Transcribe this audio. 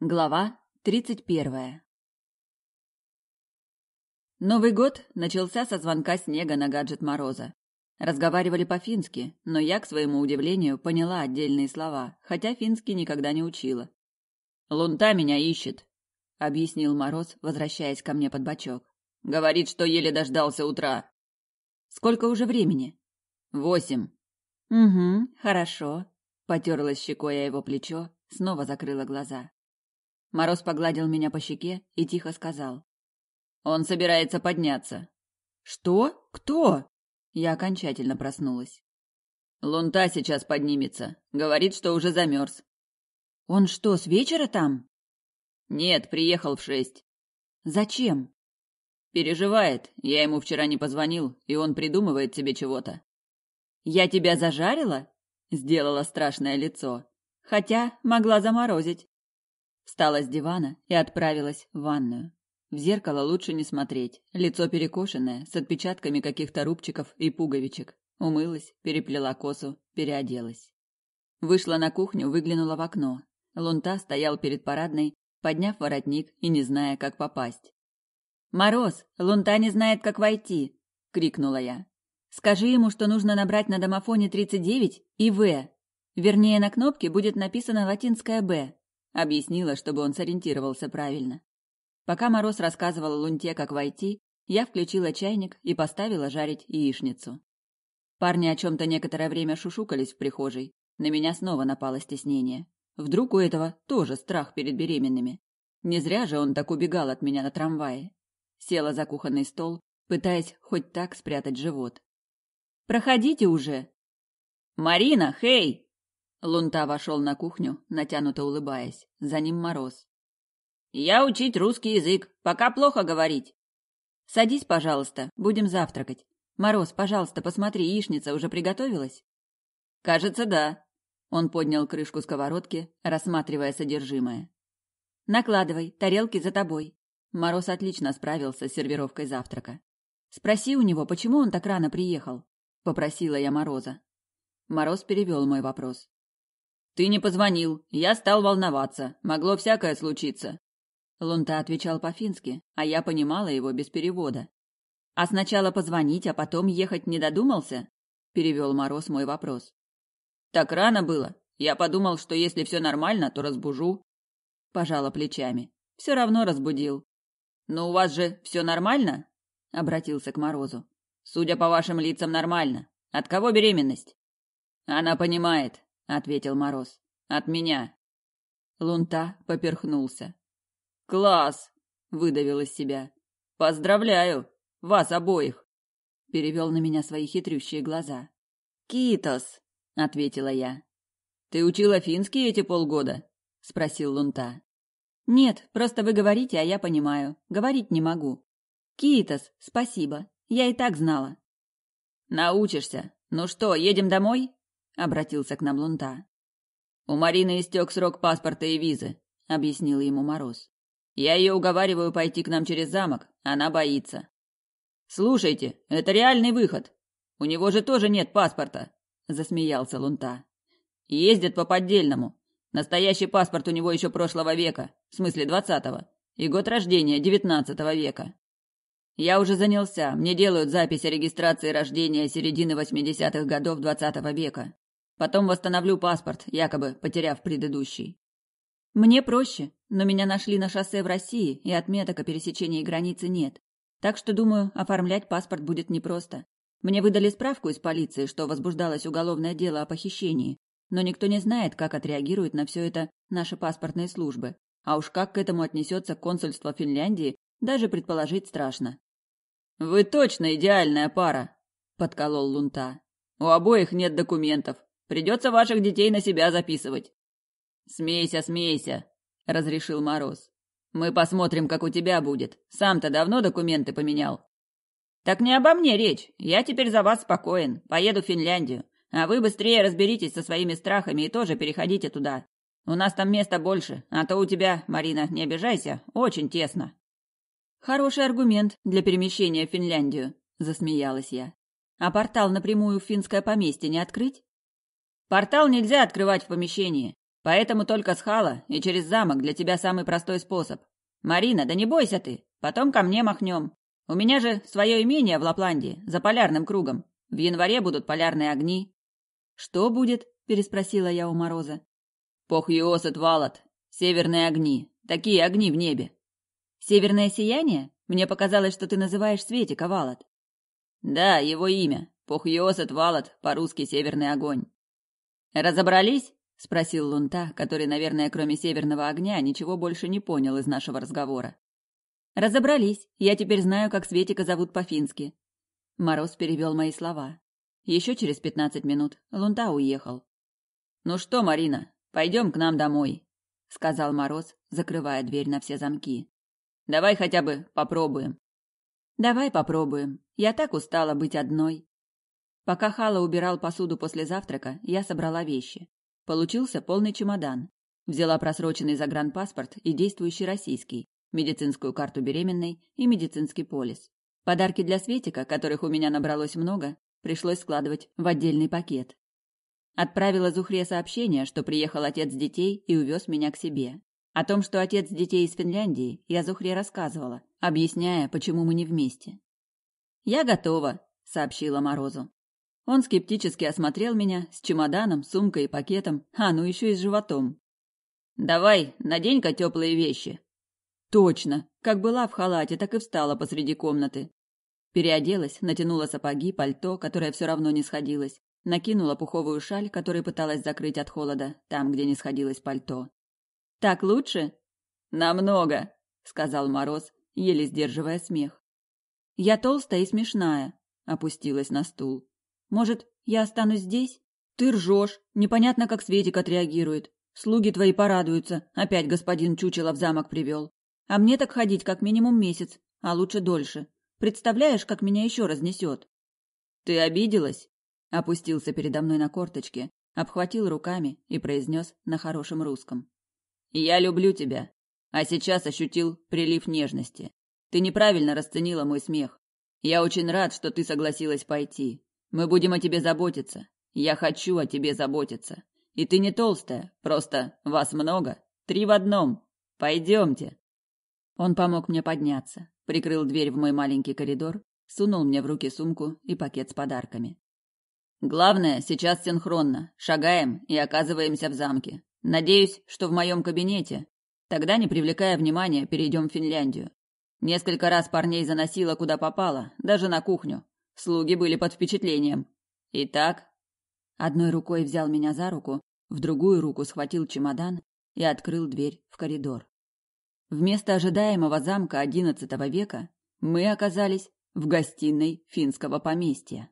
Глава тридцать первая Новый год начался со звонка снега на гаджет Мороза. Разговаривали по-фински, но я, к своему удивлению, поняла отдельные слова, хотя финский никогда не учила. «Лунта меня ищет», — объяснил Мороз, возвращаясь ко мне под бочок. «Говорит, что еле дождался утра». «Сколько уже времени?» «Восемь». «Угу, хорошо», — потерлась щекой о его плечо, снова закрыла глаза. Мороз погладил меня по щеке и тихо сказал. «Он собирается подняться». «Что? Кто?» Я окончательно проснулась. «Лунта сейчас поднимется. Говорит, что уже замерз». «Он что, с вечера там?» «Нет, приехал в шесть». «Зачем?» «Переживает. Я ему вчера не позвонил, и он придумывает себе чего-то». «Я тебя зажарила?» Сделала страшное лицо. Хотя могла заморозить. Встала с дивана и отправилась в ванную. В зеркало лучше не смотреть. Лицо перекошенное, с отпечатками каких-то рубчиков и пуговичек. Умылась, переплела косу, переоделась. Вышла на кухню, выглянула в окно. Лунта стоял перед парадной, подняв воротник и не зная, как попасть. «Мороз! Лунта не знает, как войти!» — крикнула я. «Скажи ему, что нужно набрать на домофоне 39 и «В». Вернее, на кнопке будет написано латинское «Б». Объяснила, чтобы он сориентировался правильно. Пока Мороз рассказывал Лунте, как войти, я включила чайник и поставила жарить яичницу. Парни о чем-то некоторое время шушукались в прихожей. На меня снова напало стеснение. Вдруг у этого тоже страх перед беременными. Не зря же он так убегал от меня на трамвае. Села за кухонный стол, пытаясь хоть так спрятать живот. «Проходите уже!» «Марина, хей!» Лунта вошел на кухню, натянуто улыбаясь. За ним мороз. «Я учить русский язык. Пока плохо говорить». «Садись, пожалуйста. Будем завтракать. Мороз, пожалуйста, посмотри, яичница уже приготовилась?» «Кажется, да». Он поднял крышку сковородки, рассматривая содержимое. «Накладывай, тарелки за тобой». Мороз отлично справился с сервировкой завтрака. «Спроси у него, почему он так рано приехал?» — попросила я Мороза. Мороз перевел мой вопрос. «Ты не позвонил. Я стал волноваться. Могло всякое случиться». Лунта отвечал по-фински, а я понимала его без перевода. «А сначала позвонить, а потом ехать не додумался?» – перевел Мороз мой вопрос. «Так рано было. Я подумал, что если все нормально, то разбужу». Пожала плечами. «Все равно разбудил». «Но у вас же все нормально?» – обратился к Морозу. «Судя по вашим лицам, нормально. От кого беременность?» «Она понимает ответил Мороз. От меня. Лунта поперхнулся. Класс, выдавил из себя. Поздравляю вас обоих. Перевел на меня свои хитрющие глаза. Китос, ответила я. Ты учила финский эти полгода? спросил Лунта. Нет, просто вы говорите, а я понимаю. Говорить не могу. Китос, спасибо. Я и так знала. Научишься. Ну что, едем домой? Обратился к нам Лунта. У Марины истек срок паспорта и визы, объяснил ему Мороз. Я ее уговариваю пойти к нам через замок, она боится. Слушайте, это реальный выход. У него же тоже нет паспорта, засмеялся Лунта. Ездит по поддельному. Настоящий паспорт у него еще прошлого века, в смысле двадцатого, и год рождения девятнадцатого века. Я уже занялся, мне делают запись о регистрации рождения середины восьмидесятых годов двадцатого века. Потом восстановлю паспорт, якобы потеряв предыдущий. Мне проще, но меня нашли на шоссе в России, и отметок о пересечении границы нет. Так что, думаю, оформлять паспорт будет непросто. Мне выдали справку из полиции, что возбуждалось уголовное дело о похищении, но никто не знает, как отреагируют на все это наши паспортные службы. А уж как к этому отнесется консульство Финляндии, даже предположить страшно. «Вы точно идеальная пара!» – подколол Лунта. «У обоих нет документов, Придется ваших детей на себя записывать. Смейся, смейся, разрешил Мороз. Мы посмотрим, как у тебя будет. Сам-то давно документы поменял. Так не обо мне речь. Я теперь за вас спокоен. Поеду в Финляндию. А вы быстрее разберитесь со своими страхами и тоже переходите туда. У нас там места больше, а то у тебя, Марина, не обижайся, очень тесно. Хороший аргумент для перемещения в Финляндию, засмеялась я. А портал напрямую в финское поместье не открыть? Портал нельзя открывать в помещении. Поэтому только с Хала и через замок для тебя самый простой способ. Марина, да не бойся ты, потом ко мне махнем. У меня же свое имение в Лапландии, за полярным кругом. В январе будут полярные огни. Что будет? переспросила я у Мороза. Похьюосет валат. Северные огни. Такие огни в небе. Северное сияние? Мне показалось, что ты называешь Светика Валат. Да, его имя. Похьюосет Валат, по-русски Северный огонь. Разобрались? спросил Лунта, который, наверное, кроме северного огня, ничего больше не понял из нашего разговора. Разобрались. Я теперь знаю, как Светика зовут по-фински. Мороз перевел мои слова. Еще через пятнадцать минут Лунта уехал. Ну что, Марина, пойдем к нам домой, сказал Мороз, закрывая дверь на все замки. Давай хотя бы попробуем. Давай попробуем. Я так устала быть одной. Пока Хала убирал посуду после завтрака, я собрала вещи. Получился полный чемодан. Взяла просроченный загранпаспорт и действующий российский, медицинскую карту беременной и медицинский полис. Подарки для Светика, которых у меня набралось много, пришлось складывать в отдельный пакет. Отправила Зухре сообщение, что приехал отец детей и увез меня к себе. О том, что отец детей из Финляндии, я Зухре рассказывала, объясняя, почему мы не вместе. «Я готова», — сообщила Морозу. Он скептически осмотрел меня с чемоданом, сумкой и пакетом, а ну еще и с животом. «Давай, надень-ка теплые вещи». «Точно. Как была в халате, так и встала посреди комнаты». Переоделась, натянула сапоги, пальто, которое все равно не сходилось, накинула пуховую шаль, которой пыталась закрыть от холода, там, где не сходилось пальто. «Так лучше?» «Намного», — сказал Мороз, еле сдерживая смех. «Я толстая и смешная», — опустилась на стул. Может, я останусь здесь? Ты ржешь. Непонятно, как Светик отреагирует. Слуги твои порадуются. Опять господин Чучело в замок привел. А мне так ходить как минимум месяц, а лучше дольше. Представляешь, как меня еще разнесет? Ты обиделась? Опустился передо мной на корточки, обхватил руками и произнес на хорошем русском. Я люблю тебя. А сейчас ощутил прилив нежности. Ты неправильно расценила мой смех. Я очень рад, что ты согласилась пойти. Мы будем о тебе заботиться. Я хочу о тебе заботиться. И ты не толстая, просто вас много. Три в одном. Пойдемте. Он помог мне подняться, прикрыл дверь в мой маленький коридор, сунул мне в руки сумку и пакет с подарками. Главное, сейчас синхронно. Шагаем и оказываемся в замке. Надеюсь, что в моем кабинете. Тогда, не привлекая внимания, перейдем в Финляндию. Несколько раз парней заносило куда попало, даже на кухню. Слуги были под впечатлением. Итак, одной рукой взял меня за руку, в другую руку схватил чемодан и открыл дверь в коридор. Вместо ожидаемого замка XI века мы оказались в гостиной финского поместья.